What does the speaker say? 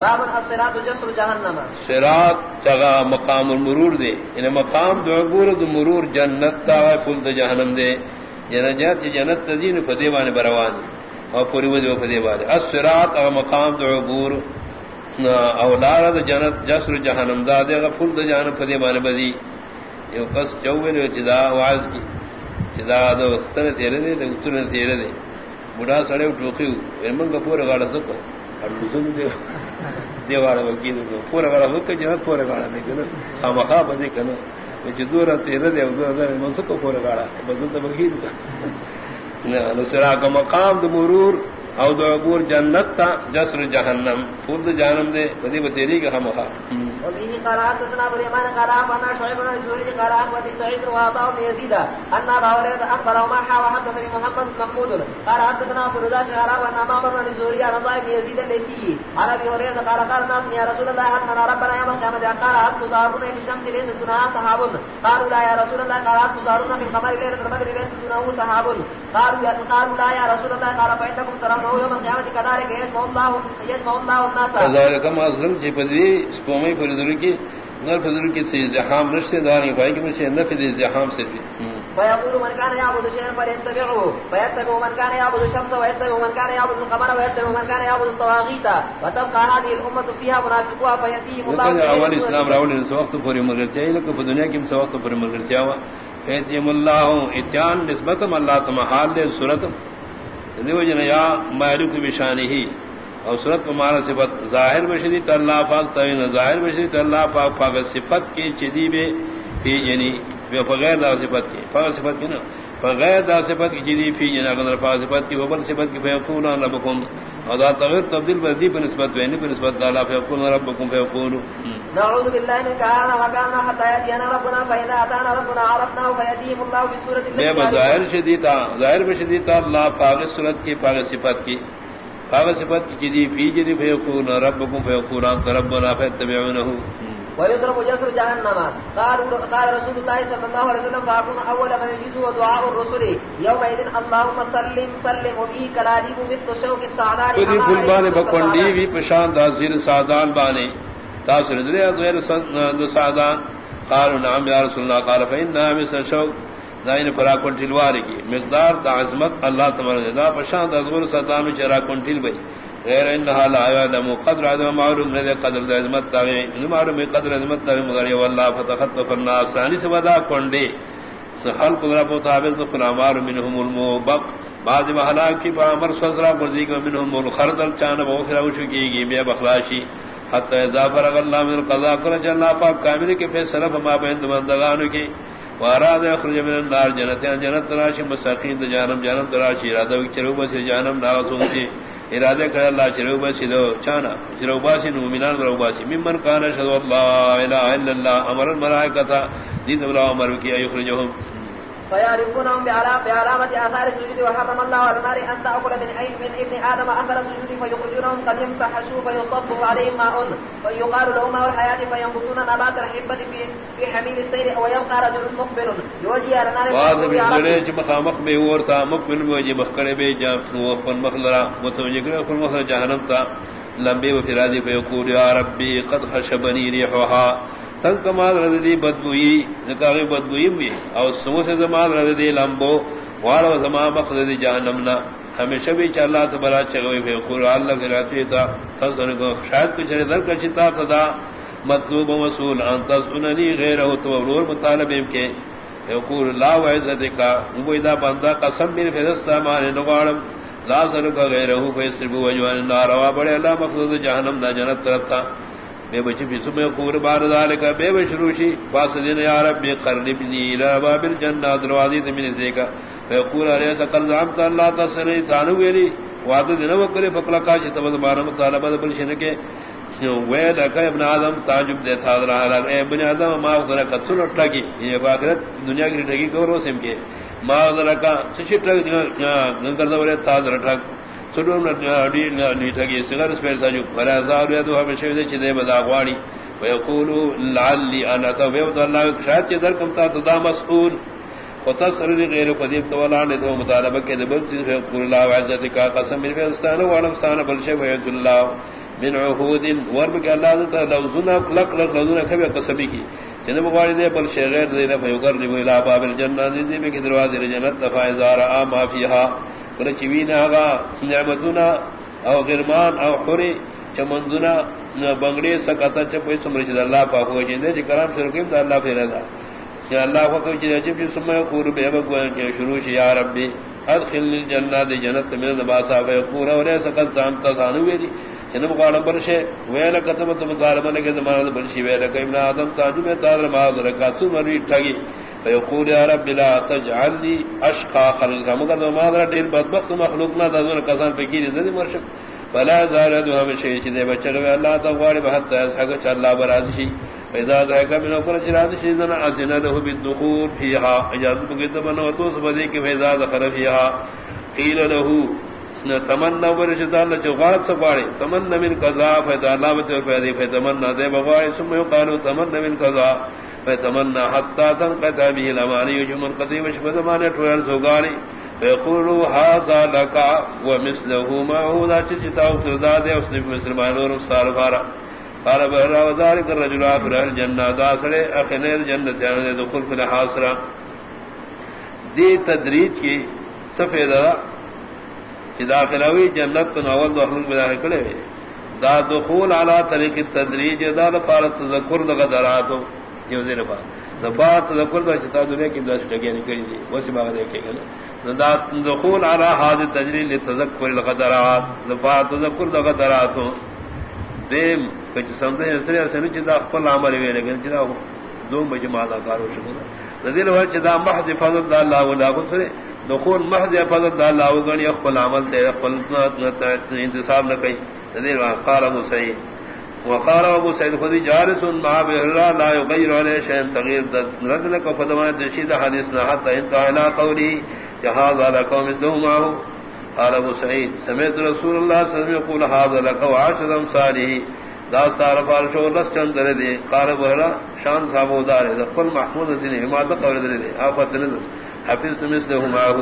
باب الصراط مقام المرور دے. ان مقام دو عبور دو مرور جنت تا فل دو جہنم دے. جنجات جنت تزین فدی وان بروان. اور پوری وجہ فدی وان الصراط او مقام دو عبور اولار دو جنت جسر جہنم دا دے فل دو جہنم فدی وان بزی یہ قص چوبے نے چدا واعظ کی. چدا دو تن تیرے دے تن تیرے دے. بڑا سڑے ٹوکیو یعنی من گپور گاڑا سکو اور لزم دے وکیل کو پورا گاڑا وک جنت پورا نہیں کنا، خامخا بزی کنا۔ جدور تیرے دے پورا وکیل کا نہ سرا کا مقام د او دو عبور جنت تا جسر جہنم. فود جہنم دے، بدی بتیری کا خامخا وبه قرات تنا بريمان قرات انا شعيب بن سوري قرات ودي سعيد وعطاء بن يزيد. ان ابا هريره اخبر وما حا وحدثني محمد محمود. قرات تنا فرذات قرات انا ما بن سوري انا ضايب يزيد الذي على ابي هريره قال قال الناس يا رسول الله ان ربنا يوم القيامه قال تزارون في الشمس ليس دون صحاب قالوا لا يا رسول الله قال تزارون في القمر ليس القمر ليس صحاب قالوا يا قالوا لا يا رسول الله قال فانكم ترون يوم القيامه كذلك يسمع الله يسمع الله الناس. كذلك ما ظلم جي بدي سپومي فضل کی نہ فضل کی سے ازدحام رشتے دار ہیں بھائی کہ مجھے ازدحام سے بھی فيقول من كان يعبد شيئا فليتبعه فيتبع من كان يعبد الشمس ويتبع من كان يعبد القمر ويتبع من كان يعبد الطواغيت وتبقى هذه الامه فيها منافقوها فياتيهم الله اول اسلام راول ان وقت پوری مگر چاہیے لوگ کو دنیا کی وقت پوری مگر چاہیے ہوا فیتیم اللہ اتیان نسبت اللہ دیو جن یا مالک بشانی ہی اور صورت مارا صفت ظاہر بشری اللہ پاک تعین یعنی ظاہر بشری اللہ پاک پاک صفت کی چدی بے فی یعنی بغیر دا صفت کی پاک صفت کی نا بغیر دا صفت کی چدی فی یعنی اگر پاک صفت کی وبل صفت کی فیقون ربکم اور دا تغیر تبدیل بردی پر نسبت وینی پر نسبت اللہ فیقون ربکم فیقون نعوذ باللہ من کہانا وکانا حتی یدینا ربنا فإذا اتانا ربنا عرفنا فیدیم اللہ بسورت اللہ بے ظاہر شدیتا ظاہر بشدیتا اللہ پاک صورت کی پاک صفت کی۔ قال صفات جدي في جدي فيكون ربكم فيكون ربنا فاتبعونه۔ ويضرب جسر جهنم۔ قال قال رسول الله صلى الله عليه وسلم فاكون اول ما يجيز ودعاء الرسل۔ يومئذ اللهم سلم سلم وبه كلاديب مثل شوك السعدان كذي فلبان بكوندي في پشان دازير سعدان باني تاثر ذريعه غير سعدان قالوا نعم يا رسول الله، قال فإنها مثل شوك دائن فرا کنٹل واری کی مقدار دا عظمت اللہ تبارک دا پشان دا زور صدا میں چرا کنٹل بھئی غیر انہا لا یعلم قدر عظم معلوم نے قدر دا عظمت تا ان معلوم قدر عظمت تا مگر والله فتخطف الناس. ثانی سے ودا کنڈے سحل قدر مطابق تو فلامار منهم الموبق. بعض محلا کی پر پامر سزرا مرضی کو منهم الخردل چان بوخرا وشکی گی بے بخلاشی حتی اذا فرغ اللہ من القضاء کر جنہ پاک کامل کے فیصلہ فما بین بندگانوں کی، واراد اخرج من النار جنت یعنی جنت تراش مساقین جانم جانم تراش ارادہ چرو بس جانم ناو سوتی ارادہ کر اللہ چرو بس لو چانا، چرو باس مومنان رو باس ممن کان شذ اللہ الہ الا اللہ، امر الملائکہ دین اللہ امر کی اخرجهم فيعرفونهم بعلامة آثار السجود وحرم الله على النار أن تأكل من أي من ابن آدم أثر السجود فيخرجونهم قد يمتحشوا فيصبوا عليهم ماء فيقال لهم ماء الحياة فينبتون نبات الحبة في في حميل السير ويبقى رجل مقبل يوجي على النار بعض من مخامخ میں ورتا مقبل موجی مخکڑے بے جا وفن مخلرا متوجہ کرے کل مخلر جہنم تا لمبے وفرادی فيقول يا ربي قد خشبني ريحها تن کمال ردی بدبوئی، نکاغی بدبوئی بھی اور سمو سے زمان ردی لمبو وارو زمان مخزد جہنمنا. ہمیشہ بھی چلا تو بڑا چگوئی پھر قرآن اللہ کی راتی تھا تصدر کو شاید کچھ در کا چتا تھا مطلوب مسئول، ان تصننی غیر ہو تو ابرور مطالبے کے. یقول لا وعزت کا وہ اذا بندہ قسم میرے فیدستا مانے نگارم لا ذرک غیر ہو فیسربو وجوان ناروا بڑے اللہ مقصود جہنم دا جنت طرف تھا بے بچ بسم قور بار ذالک بے بشروشی باس دین یا رب قربنی الى باب الجنہ دروازے دروازی من ذیکا فیقول علیہ سقل زعمت اللہ تصنی تانو ویلی وعد دین وکر فقلا کاش تبد بار مطالبہ بل شنکے وے لکا ابن آدم تعجب دے تھا رہا اے ابن آدم ما غذر کا تن اٹھا کی یعنی یہ باخرت دنیا کی ٹھگی کو سم کے ما غذر کا چھ ٹھگ گنگر دورے تھا رٹھا سلوم نڈی نیٹگی سگر اس پیرتا جو فرازار یا دو ہمیشہ دے چھ دے بدا غواڑی ویقولو لعلی انا تو ویوت اللہ شاید چھ در کمتا تدا مسئول ختصر دی غیر قدیم تولانے تو مطالبہ کے دبل چیز فیقول اللہ وعزت کا قسم من فیستان وعلم ستان بلشہ ویت اللہ من عهود ورب کہ اللہ تعالی لوزنا لک لک لوزنا کبھی قسمی کی جنب غاری دے بل شیء غیر دے نہ یقر لی الى باب الجنہ دی میں کہ دروازے جنت فائزار ما فیها کر چوینا گا نعمتنا او غرمان او حری چمندنا بنگڑے سکتا چپے سمرچ اللہ پاک ہو جندے جی کرام سرکیم دا اللہ پھر دا یا اللہ کو کہ جب جو سمے قور بے بگو کہ شروع یا ربی ادخل الجنہ دی جنت میں نباسا و پورا اور سکت سامتا دانو ویلی جنب قال برشے ویل کتب تم ظالمن کے زمانہ برشی ویل کہ ابن آدم تاجو میں تعالی ما درکات مری ٹھگی فیقول یا رب لا تجعل لي اشقى خلق مگر ما در دین بدبخت مخلوق نہ دون کسان پہ کی زندگی مرشد. فلا زال دو ہم شے چے بچے اللہ تعالی بہت ہے سگ اللہ براضی شی پیدا ذائقہ میں نوکر چراضی شی دنا اذن له بالدخول فيها اجازت بگت بنو تو سبدی کہ پیدا دخل فيها قیل له تمنا ورشد اللہ چوغات سپاڑے تمنا من قضا فیدا علامت پیدا فتمنا دے بغائے ثم يقالوا تمنا من قضا فتمنا حتى تنقطع به الاماني يجمن قديم شبه زمانه ٹول سوغانی فيقولوا هذا لك ومثله ما هو لا تجتا وتزاد اس نے مسلمان اور سال بارا قال بهر وذلك الرجل اخر الجنه داسل اخن الجنه يعني دخول في الحاصره دی تدریج کی سفید داخلوی جنت ناول دخل میں داخل کرے دا دخول علی طریق التدریج دا لپاره تذکر دغه دراتو یو دیر با دفاع تذکر دا چتا دنیا کی دس ٹگے نکلی دی. وسی باغ دیکھے گا. دا دخول علی حاضر تجریل لتذکر الغدرات. دفاع تذکر دغه دراتو دیم، کچھ سمجھے اسرے اسے چتا خپل عمل وی لیکن چتا دو مجمع دا. کارو شکر دل ور چتا محض فضل دا اللہ ولا خسرے دخول محض فضل دا اللہ وگنی خپل عمل دے خپل انتصاب نہ کئی. دل قال ابو سعید وقال ابو سعید خود جالس مع بهرا لا يغير عليه شيء تغيير رد لك فدما تشيد حديثنا حتى انتهى الى قوله جهاز على قوم مثله معه قال ابو سعید، سمعت رسول الله صلى الله عليه وسلم يقول هذا لك وعشر امثاله داستار فارشو لس چند دے. قال بهرا شان صاحب دار ہے قل محمود دین حمایت قول دے. افت نظر. حفظ مثله معه